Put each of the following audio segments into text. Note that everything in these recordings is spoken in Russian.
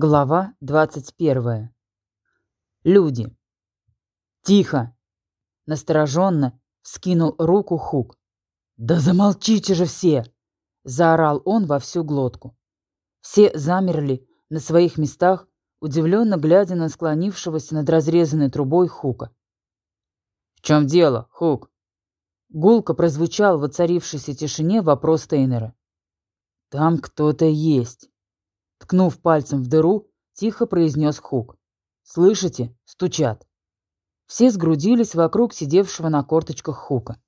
Глава 21. Люди. Тихо. Настороженно скинул руку Хук. Да замолчите же все, заорал он во всю глотку. Все замерли на своих местах, удивленно глядя на склонившегося над разрезанной трубой Хука. В чем дело, Хук? Гулко прозвучал в оцарившейся тишине вопрос Тейнера. Там кто-то есть. Ткнув пальцем в дыру, тихо произнес Хук. «Слышите? Стучат». Все сгрудились вокруг сидевшего на корточках Хука.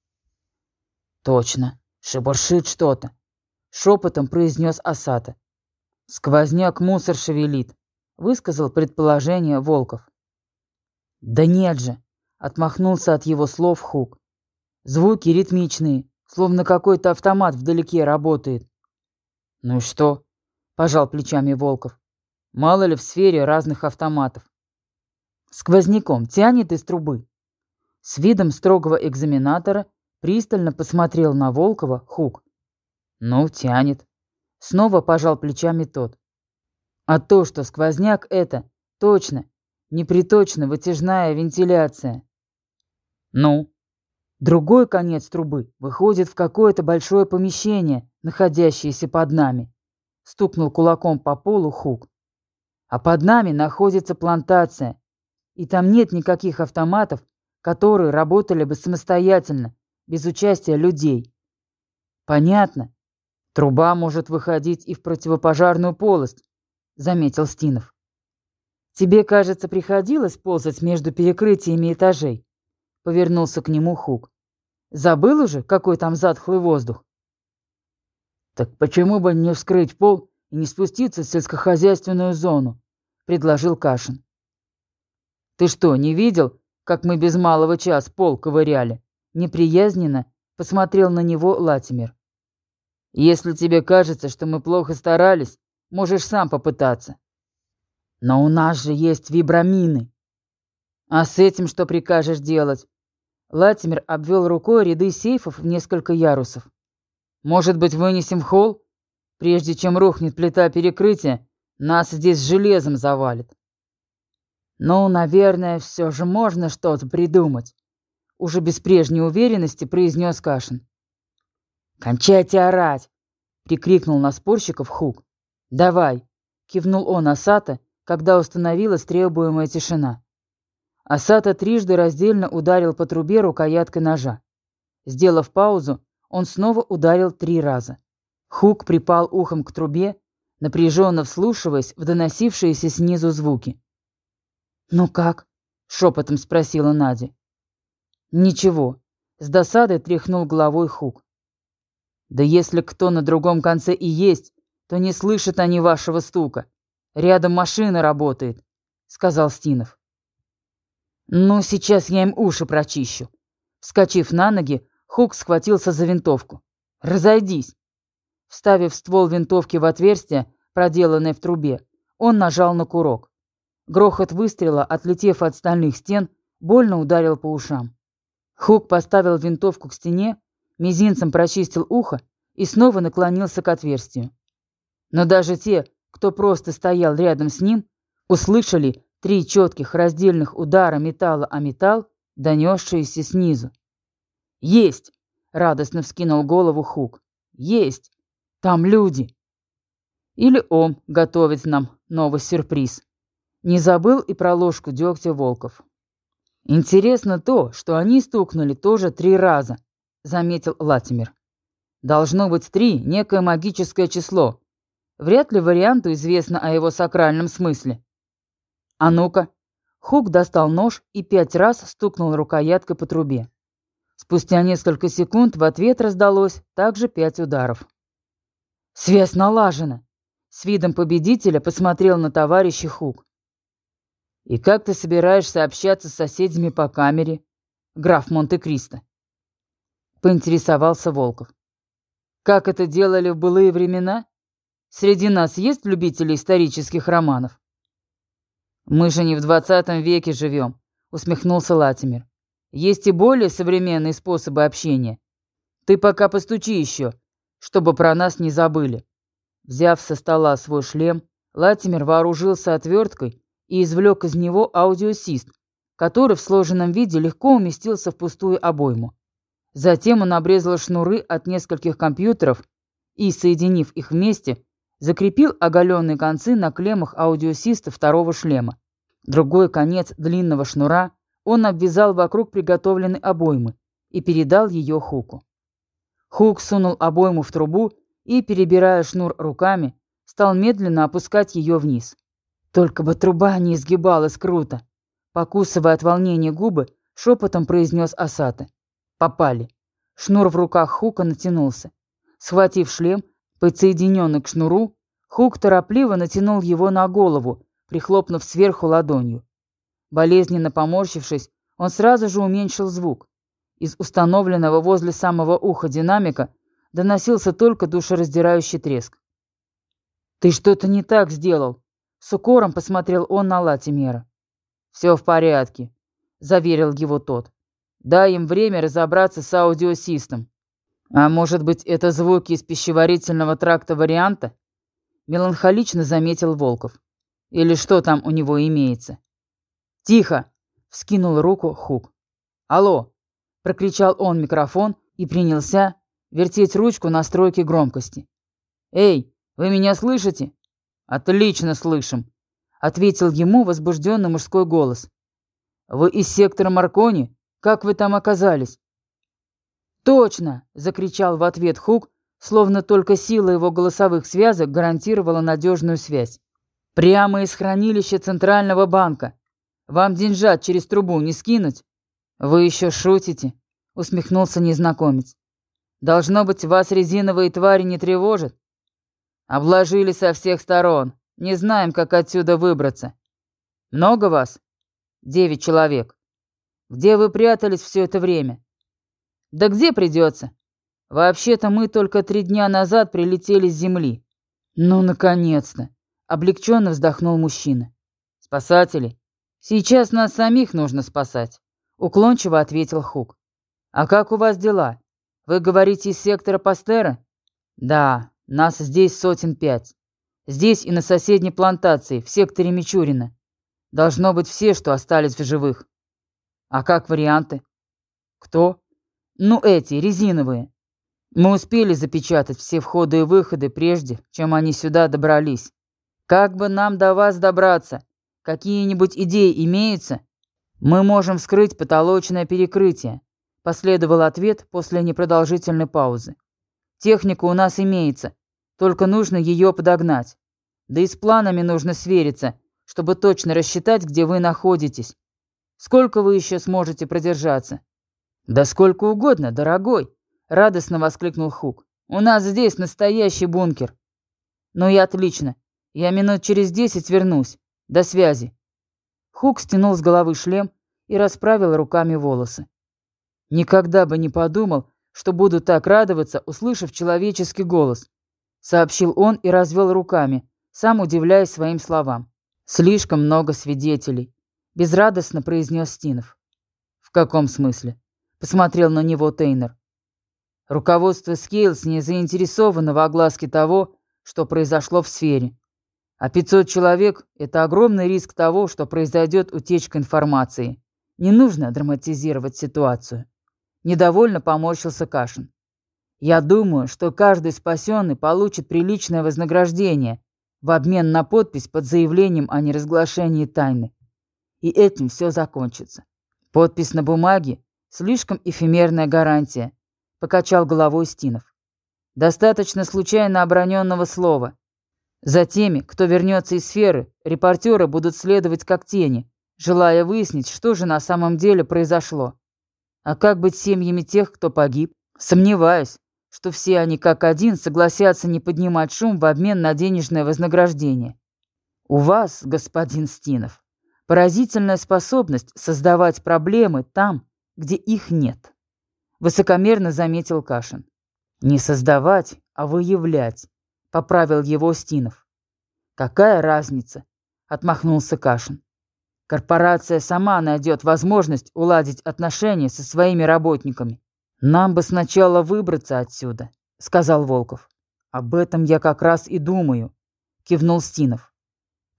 «Точно, шебуршит что-то», — шепотом произнес Асата. «Сквозняк мусор шевелит», — высказал предположение Волков. «Да нет же», — отмахнулся от его слов Хук. «Звуки ритмичные, словно какой-то автомат вдалеке работает». «Ну и что?» Пожал плечами Волков. Мало ли в сфере разных автоматов. Сквозняком тянет из трубы. С видом строгого экзаменатора пристально посмотрел на Волкова Хук. Ну, тянет. Снова пожал плечами тот. А то, что сквозняк это, точно, неприточно вытяжная вентиляция. Ну? Другой конец трубы выходит в какое-то большое помещение, находящееся под нами стукнул кулаком по полу Хук. А под нами находится плантация, и там нет никаких автоматов, которые работали бы самостоятельно, без участия людей. Понятно. Труба может выходить и в противопожарную полость, заметил Стинов. Тебе, кажется, приходилось ползать между перекрытиями этажей? Повернулся к нему Хук. Забыл уже, какой там затхлый воздух? «Так почему бы не вскрыть пол и не спуститься в сельскохозяйственную зону?» — предложил Кашин. «Ты что, не видел, как мы без малого час пол ковыряли?» Неприязненно посмотрел на него Латимер. «Если тебе кажется, что мы плохо старались, можешь сам попытаться». «Но у нас же есть вибрамины». «А с этим что прикажешь делать?» Латимер обвел рукой ряды сейфов в несколько ярусов. Может быть, вынесем в холл? Прежде чем рухнет плита перекрытия, нас здесь железом завалит. Ну, наверное, все же можно что-то придумать. Уже без прежней уверенности произнес Кашин. «Кончайте орать!» — прикрикнул на спорщиков Хук. «Давай!» — кивнул он Асата, когда установилась требуемая тишина. Асата трижды раздельно ударил по трубе рукояткой ножа. Сделав паузу, он снова ударил три раза. Хук припал ухом к трубе, напряженно вслушиваясь в доносившиеся снизу звуки. «Ну как?» — шепотом спросила Надя. «Ничего», — с досадой тряхнул головой Хук. «Да если кто на другом конце и есть, то не слышат они вашего стука. Рядом машина работает», — сказал Стинов. «Ну, сейчас я им уши прочищу». Вскочив на ноги, Хук схватился за винтовку. «Разойдись!» Вставив ствол винтовки в отверстие, проделанное в трубе, он нажал на курок. Грохот выстрела, отлетев от стальных стен, больно ударил по ушам. Хук поставил винтовку к стене, мизинцем прочистил ухо и снова наклонился к отверстию. Но даже те, кто просто стоял рядом с ним, услышали три четких раздельных удара металла о металл, донесшиеся снизу. «Есть!» — радостно вскинул голову Хук. «Есть! Там люди!» Или он готовит нам новый сюрприз. Не забыл и про ложку дегтя волков. «Интересно то, что они стукнули тоже три раза», — заметил Латимер. «Должно быть три, некое магическое число. Вряд ли варианту известно о его сакральном смысле». «А ну-ка!» Хук достал нож и пять раз стукнул рукояткой по трубе. Спустя несколько секунд в ответ раздалось также пять ударов. «Связь налажена!» С видом победителя посмотрел на товарища Хук. «И как ты собираешься общаться с соседями по камере, граф Монте-Кристо?» Поинтересовался Волков. «Как это делали в былые времена? Среди нас есть любители исторических романов?» «Мы же не в двадцатом веке живем», — усмехнулся Латимер. Есть и более современные способы общения. Ты пока постучи еще, чтобы про нас не забыли». Взяв со стола свой шлем, Латимер вооружился отверткой и извлек из него аудиосист, который в сложенном виде легко уместился в пустую обойму. Затем он обрезал шнуры от нескольких компьютеров и, соединив их вместе, закрепил оголенные концы на клеммах аудиосиста второго шлема. Другой конец длинного шнура он обвязал вокруг приготовленной обоймы и передал ее Хуку. Хук сунул обойму в трубу и, перебирая шнур руками, стал медленно опускать ее вниз. Только бы труба не изгибалась круто. Покусывая от волнения губы, шепотом произнес Асата. Попали. Шнур в руках Хука натянулся. Схватив шлем, подсоединенный к шнуру, Хук торопливо натянул его на голову, прихлопнув сверху ладонью. Болезненно поморщившись, он сразу же уменьшил звук. Из установленного возле самого уха динамика доносился только душераздирающий треск. «Ты что-то не так сделал!» С укором посмотрел он на Латимера. «Все в порядке», — заверил его тот. «Дай им время разобраться с аудиосистом. А может быть, это звуки из пищеварительного тракта варианта?» Меланхолично заметил Волков. «Или что там у него имеется?» «Тихо!» — вскинул руку Хук. «Алло!» — прокричал он микрофон и принялся вертеть ручку настройки громкости. «Эй, вы меня слышите?» «Отлично слышим», — ответил ему возбужденный мужской голос. «Вы из сектора Маркони? Как вы там оказались?» «Точно!» — закричал в ответ Хук, словно только сила его голосовых связок гарантировала надежную связь. «Прямо из хранилища Центрального банка. Вам деньжат через трубу не скинуть?» «Вы еще шутите?» — усмехнулся незнакомец. «Должно быть, вас резиновые твари не тревожат?» «Обложили со всех сторон. Не знаем, как отсюда выбраться. Много вас?» «Девять человек. Где вы прятались все это время?» «Да где придется? Вообще-то мы только три дня назад прилетели с земли». «Ну, наконец-то!» — облегченно вздохнул мужчина. «Спасатели? Сейчас нас самих нужно спасать». Уклончиво ответил Хук. «А как у вас дела? Вы говорите из сектора Пастера?» «Да, нас здесь сотен пять. Здесь и на соседней плантации, в секторе Мичурина. Должно быть все, что остались в живых. А как варианты?» «Кто?» «Ну, эти, резиновые. Мы успели запечатать все входы и выходы прежде, чем они сюда добрались. Как бы нам до вас добраться? Какие-нибудь идеи имеются?» «Мы можем вскрыть потолочное перекрытие», — последовал ответ после непродолжительной паузы. «Техника у нас имеется, только нужно ее подогнать. Да и с планами нужно свериться, чтобы точно рассчитать, где вы находитесь. Сколько вы еще сможете продержаться?» «Да сколько угодно, дорогой», — радостно воскликнул Хук. «У нас здесь настоящий бункер». «Ну и отлично. Я минут через десять вернусь. До связи». Хук стянул с головы шлем и расправил руками волосы. «Никогда бы не подумал, что буду так радоваться, услышав человеческий голос», сообщил он и развел руками, сам удивляясь своим словам. «Слишком много свидетелей», безрадостно произнес Стинов. «В каком смысле?» посмотрел на него Тейнер. Руководство Скейлс не заинтересовано в огласке того, что произошло в сфере. А 500 человек – это огромный риск того, что произойдет утечка информации. Не нужно драматизировать ситуацию. Недовольно поморщился Кашин. Я думаю, что каждый спасенный получит приличное вознаграждение в обмен на подпись под заявлением о неразглашении тайны. И этим все закончится. Подпись на бумаге – слишком эфемерная гарантия, покачал головой Стинов. Достаточно случайно оброненного слова – за теми, кто вернется из сферы, репортеры будут следовать как тени, желая выяснить, что же на самом деле произошло. А как быть с семьями тех, кто погиб? Сомневаюсь, что все они как один согласятся не поднимать шум в обмен на денежное вознаграждение. У вас, господин Стинов, поразительная способность создавать проблемы там, где их нет. Высокомерно заметил Кашин. Не создавать, а выявлять. — поправил его Стинов. «Какая разница?» — отмахнулся Кашин. «Корпорация сама найдет возможность уладить отношения со своими работниками. Нам бы сначала выбраться отсюда», — сказал Волков. «Об этом я как раз и думаю», — кивнул Стинов.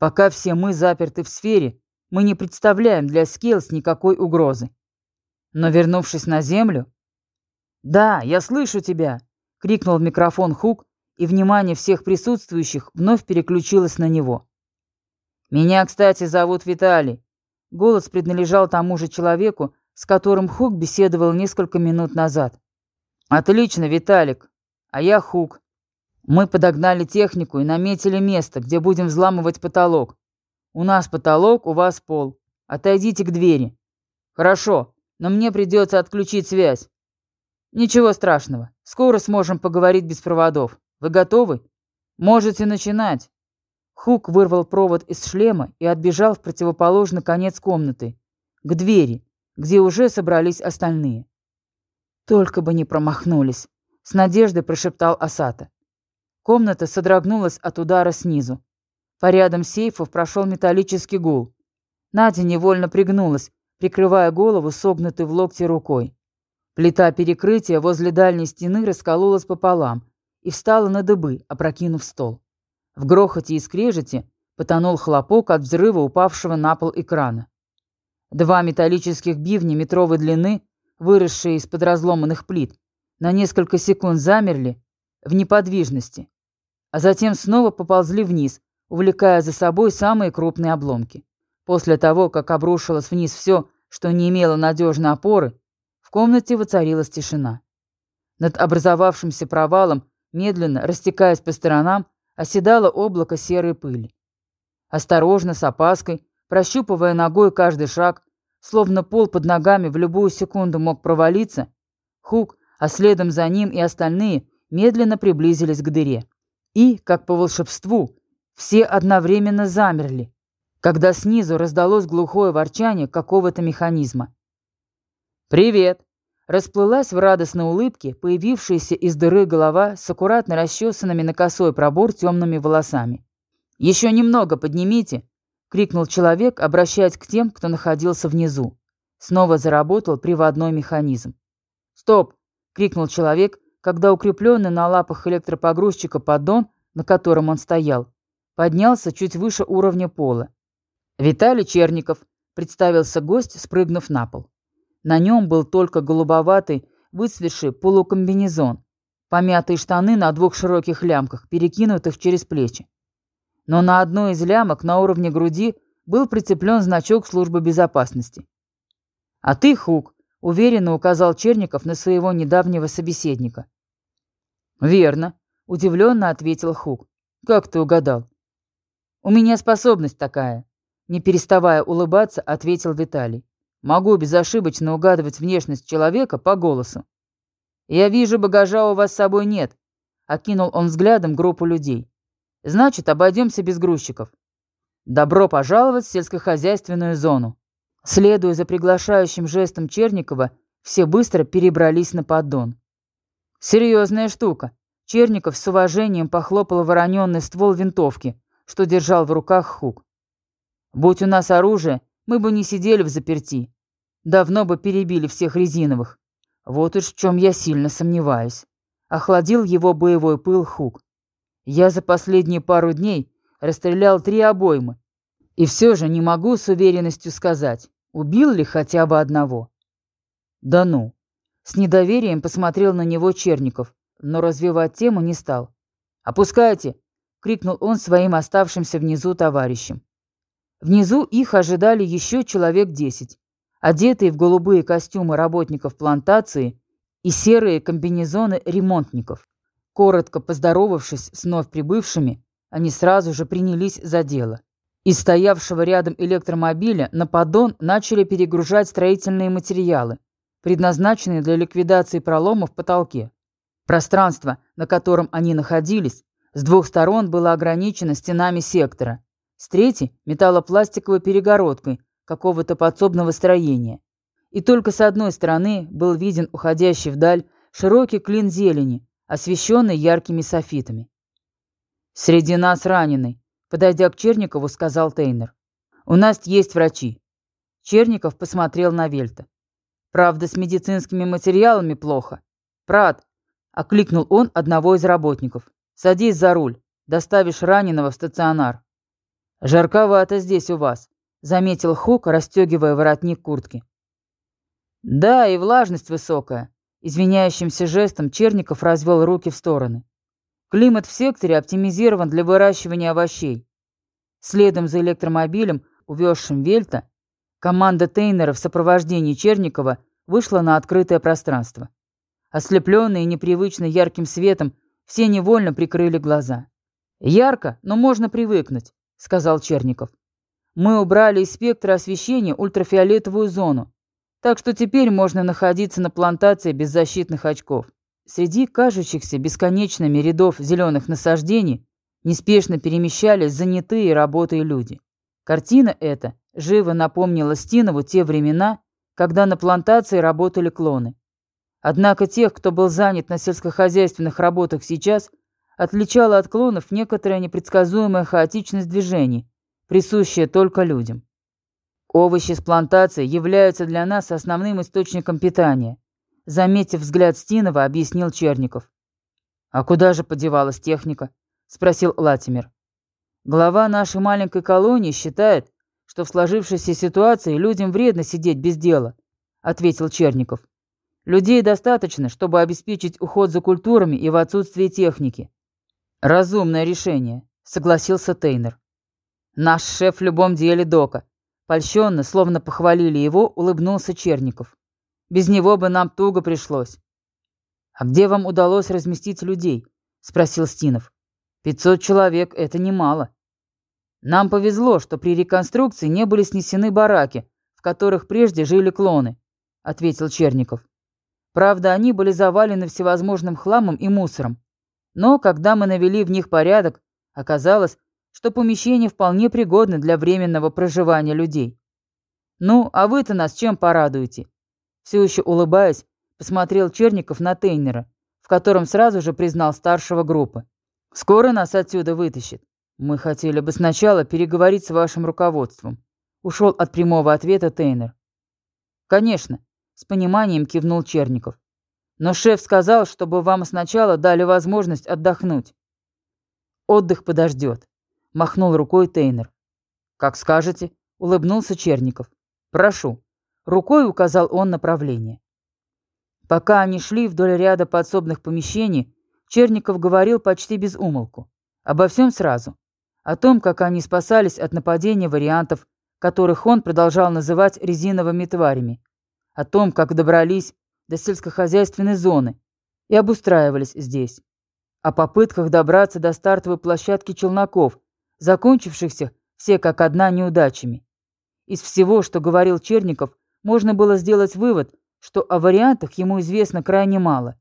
Пока все мы заперты в сфере, мы не представляем для Скелс никакой угрозы. Но вернувшись на Землю... «Да, я слышу тебя!» — крикнул в микрофон Хук, и внимание всех присутствующих вновь переключилось на него. «Меня, кстати, зовут Виталий». Голос принадлежал тому же человеку, с которым Хук беседовал несколько минут назад. «Отлично, Виталик. А я Хук. Мы подогнали технику и наметили место, где будем взламывать потолок. У нас потолок, у вас пол. Отойдите к двери. Хорошо, но мне придется отключить связь. Ничего страшного. Скоро сможем поговорить без проводов. Вы готовы? Можете начинать. Хук вырвал провод из шлема и отбежал в противоположный конец комнаты, к двери, где уже собрались остальные. Только бы не промахнулись, с надеждой прошептал Асата. Комната содрогнулась от удара снизу. По рядам сейфов прошел металлический гул. Надя невольно пригнулась, прикрывая голову согнутой в локте рукой. Плита перекрытия возле дальней стены раскололась пополам и встала на дыбы, опрокинув стол. В грохоте и скрежете потонул хлопок от взрыва упавшего на пол экрана. Два металлических бивня метровой длины, выросшие из-под разломанных плит, на несколько секунд замерли в неподвижности, а затем снова поползли вниз, увлекая за собой самые крупные обломки. После того, как обрушилось вниз все, что не имело надежной опоры, в комнате воцарилась тишина. Над образовавшимся провалом, медленно растекаясь по сторонам, оседало облако серой пыли. Осторожно, с опаской, прощупывая ногой каждый шаг, словно пол под ногами в любую секунду мог провалиться, Хук, а следом за ним и остальные медленно приблизились к дыре. И, как по волшебству, все одновременно замерли, когда снизу раздалось глухое ворчание какого-то механизма. «Привет!» Расплылась в радостной улыбке появившаяся из дыры голова с аккуратно расчесанными на косой пробор темными волосами. «Еще немного поднимите!» — крикнул человек, обращаясь к тем, кто находился внизу. Снова заработал приводной механизм. «Стоп!» — крикнул человек, когда укрепленный на лапах электропогрузчика поддон, на котором он стоял, поднялся чуть выше уровня пола. «Виталий Черников», — представился гость, спрыгнув на пол. На нем был только голубоватый, выцветший полукомбинезон, помятые штаны на двух широких лямках, перекинутых через плечи. Но на одной из лямок на уровне груди был прицеплен значок службы безопасности. «А ты, Хук», — уверенно указал Черников на своего недавнего собеседника. «Верно», — удивленно ответил Хук. «Как ты угадал?» «У меня способность такая», — не переставая улыбаться, ответил Виталий. «Могу безошибочно угадывать внешность человека по голосу». «Я вижу, багажа у вас с собой нет», — окинул он взглядом группу людей. «Значит, обойдемся без грузчиков. Добро пожаловать в сельскохозяйственную зону». Следуя за приглашающим жестом Черникова, все быстро перебрались на поддон. «Серьезная штука». Черников с уважением похлопал вороненный ствол винтовки, что держал в руках Хук. «Будь у нас оружие, мы бы не сидели в заперти. Давно бы перебили всех резиновых. Вот уж в чем я сильно сомневаюсь». Охладил его боевой пыл Хук. «Я за последние пару дней расстрелял три обоймы. И все же не могу с уверенностью сказать, убил ли хотя бы одного». «Да ну!» С недоверием посмотрел на него Черников, но развивать тему не стал. «Опускайте!» — крикнул он своим оставшимся внизу товарищам. Внизу их ожидали еще человек десять, одетые в голубые костюмы работников плантации и серые комбинезоны ремонтников. Коротко поздоровавшись с вновь прибывшими, они сразу же принялись за дело. Из стоявшего рядом электромобиля на поддон начали перегружать строительные материалы, предназначенные для ликвидации проломов в потолке. Пространство, на котором они находились, с двух сторон было ограничено стенами сектора, с третьей – металлопластиковой перегородкой какого-то подсобного строения. И только с одной стороны был виден уходящий вдаль широкий клин зелени, освещенный яркими софитами. «Среди нас раненый», – подойдя к Черникову, сказал Тейнер. «У нас есть врачи». Черников посмотрел на Вельта. Правда, с медицинскими материалами плохо. Прат, окликнул он одного из работников. Садись за руль. Доставишь раненого в стационар. «Жарковато здесь у вас», — заметил Хук, расстегивая воротник куртки. «Да, и влажность высокая», — извиняющимся жестом Черников развел руки в стороны. «Климат в секторе оптимизирован для выращивания овощей». Следом за электромобилем, увезшим Вельта, команда Тейнера в сопровождении Черникова вышла на открытое пространство. Ослепленные непривычно ярким светом, все невольно прикрыли глаза. «Ярко, но можно привыкнуть», — сказал Черников. «Мы убрали из спектра освещения ультрафиолетовую зону, так что теперь можно находиться на плантации без защитных очков. Среди кажущихся бесконечными рядов зеленых насаждений неспешно перемещались занятые работой люди. Картина эта живо напомнила Стинову те времена, когда на плантации работали клоны. Однако тех, кто был занят на сельскохозяйственных работах сейчас, отличала от клонов некоторая непредсказуемая хаотичность движений, присущая только людям. Овощи с плантации являются для нас основным источником питания, заметив взгляд Стинова, объяснил Черников. А куда же подевалась техника? спросил Латимер. Глава нашей маленькой колонии считает, что в сложившейся ситуации людям вредно сидеть без дела, ответил Черников. Людей достаточно, чтобы обеспечить уход за культурами и в отсутствие техники. Разумное решение, согласился Тейнер. Наш шеф в любом деле дока, Польщенно, словно похвалили его, улыбнулся Черников. Без него бы нам туго пришлось. «А где вам удалось разместить людей?» — спросил Стинов. «Пятьсот человек — это немало. Нам повезло, что при реконструкции не были снесены бараки, в которых прежде жили клоны», — ответил Черников. «Правда, они были завалены всевозможным хламом и мусором. Но когда мы навели в них порядок, оказалось, что помещение вполне пригодно для временного проживания людей. Ну, а вы-то нас чем порадуете? Все еще улыбаясь, посмотрел Черников на Тейнера, в котором сразу же признал старшего группы. Скоро нас отсюда вытащит. Мы хотели бы сначала переговорить с вашим руководством. Ушел от прямого ответа Тейнер. Конечно, с пониманием кивнул Черников. Но шеф сказал, чтобы вам сначала дали возможность отдохнуть. Отдых подождет махнул рукой Тейнер. «Как скажете», — улыбнулся Черников. «Прошу». Рукой указал он направление. Пока они шли вдоль ряда подсобных помещений, Черников говорил почти без умолку. Обо всем сразу. О том, как они спасались от нападения вариантов, которых он продолжал называть резиновыми тварями. О том, как добрались до сельскохозяйственной зоны и обустраивались здесь. О попытках добраться до стартовой площадки челноков закончившихся все как одна неудачами. Из всего, что говорил Черников, можно было сделать вывод, что о вариантах ему известно крайне мало.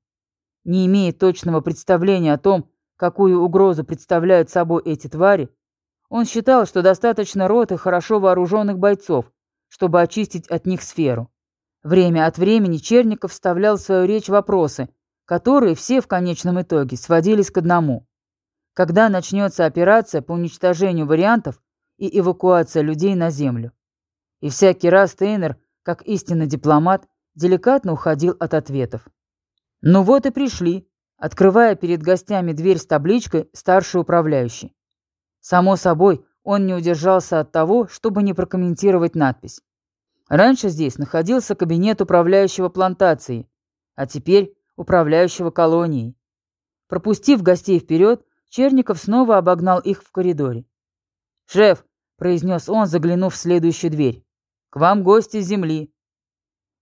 Не имея точного представления о том, какую угрозу представляют собой эти твари, он считал, что достаточно роты хорошо вооруженных бойцов, чтобы очистить от них сферу. Время от времени Черников вставлял в свою речь вопросы, которые все в конечном итоге сводились к одному. Когда начнется операция по уничтожению вариантов и эвакуация людей на Землю? И всякий раз Тейнер, как истинный дипломат, деликатно уходил от ответов. Ну вот и пришли, открывая перед гостями дверь с табличкой «Старший управляющий». Само собой, он не удержался от того, чтобы не прокомментировать надпись. Раньше здесь находился кабинет управляющего плантацией, а теперь управляющего колонией. Пропустив гостей вперед, Черников снова обогнал их в коридоре. «Шеф», — произнес он, заглянув в следующую дверь, — «к вам гости с земли».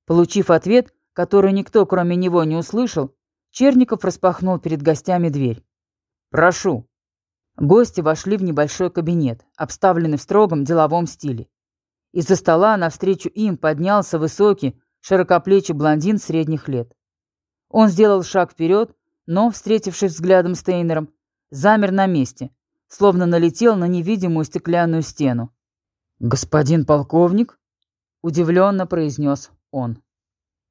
Получив ответ, который никто, кроме него, не услышал, Черников распахнул перед гостями дверь. «Прошу». Гости вошли в небольшой кабинет, обставленный в строгом деловом стиле. Из-за стола навстречу им поднялся высокий, широкоплечий блондин средних лет. Он сделал шаг вперед, но, встретившись взглядом с Тейнером, замер на месте, словно налетел на невидимую стеклянную стену. «Господин полковник?» — удивленно произнес он.